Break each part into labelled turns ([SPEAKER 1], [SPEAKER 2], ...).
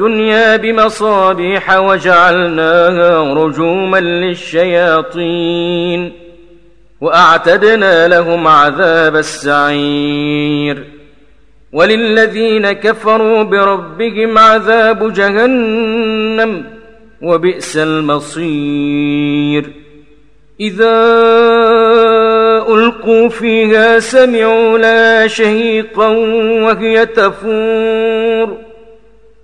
[SPEAKER 1] الدنيا بمصابيح وجعلناها رجوما للشياطين وأعتدنا لهم عذاب السعير وللذين كفروا بربهم عذاب جهنم وبئس المصير إذا ألقوا فيها سمعوا لا شهيقا وهي تفور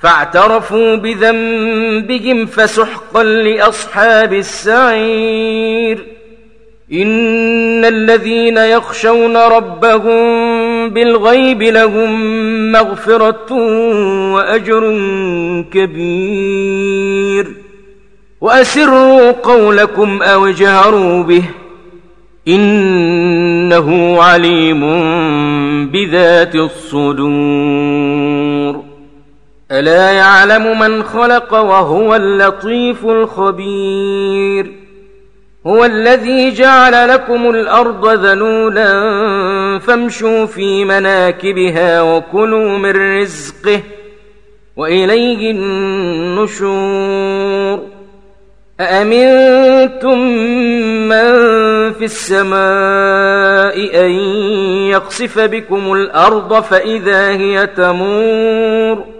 [SPEAKER 1] فاعترفوا بذنبهم فسحقا لأصحاب السعير. إن الذين يخشون ربهم بالغيب لهم مغفرة وأجر كبير. وأسروا قولكم أو جهروا به. إنه عليم بذات الصدور. ألا يعلم من خلق وهو اللطيف الخبير هو الذي جعل لكم الأرض ذنولا فامشوا في مناكبها وكلوا من رزقه وإليه النشور أأمنتم من في السماء أن يقصف بكم الأرض فإذا هي تمور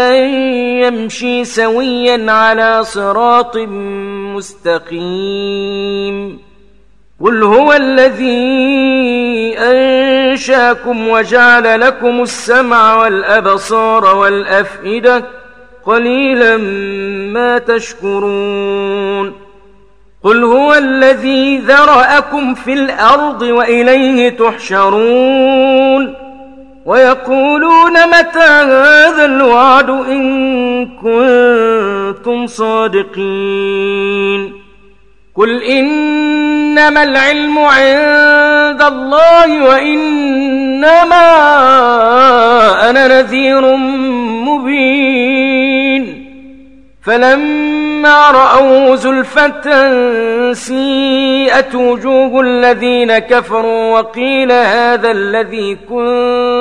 [SPEAKER 1] من يمشي سويا على صراط مستقيم قل هو الذي أنشاكم وجعل لكم السمع والأبصار والأفئدة قليلا ما تشكرون قل هو الذي ذرأكم في الأرض وإليه تحشرون ويقولون متى هذا الوعد إن كنتم صادقين قل إنما العلم عند الله وإنما أنا نذير مبين فلما رأوا زلفة سيئت وجوه الذين كفروا وقيل هذا الذي كنت